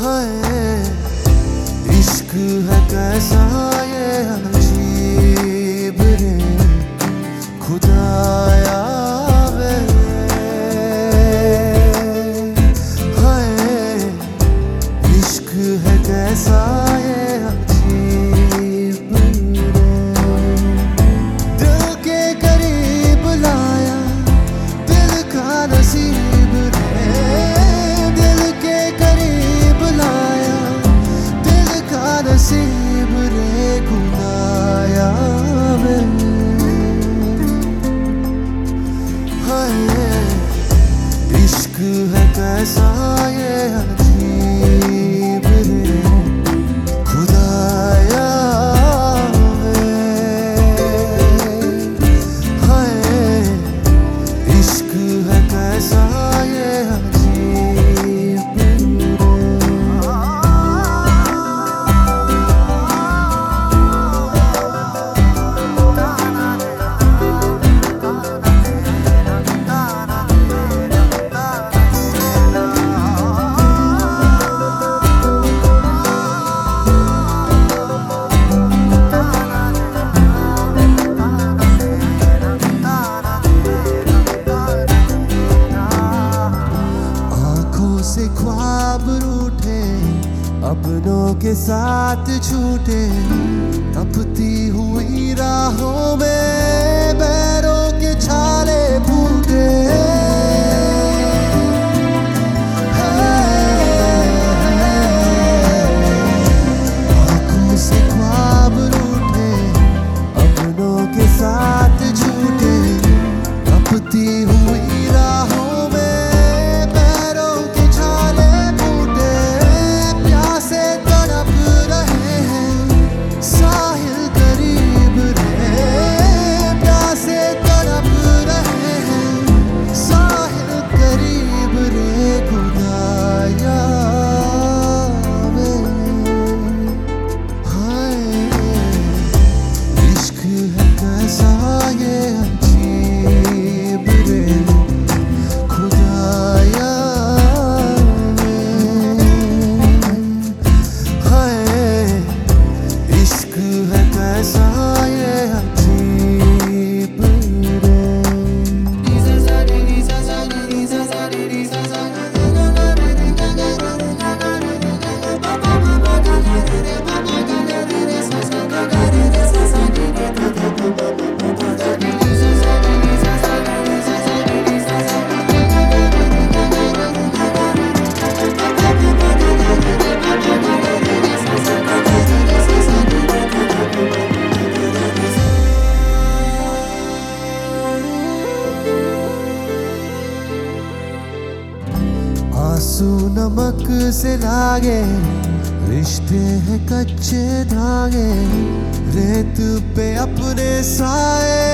है। इश्क है कैसा है कैसा ये अलग अपनों के साथ छूटे तपती हुई राहों में बैरों के छाले फूटे। है कैसा ये आँसू नमक से धागे रिश्ते हैं कच्चे धागे। रेत पे अपने साए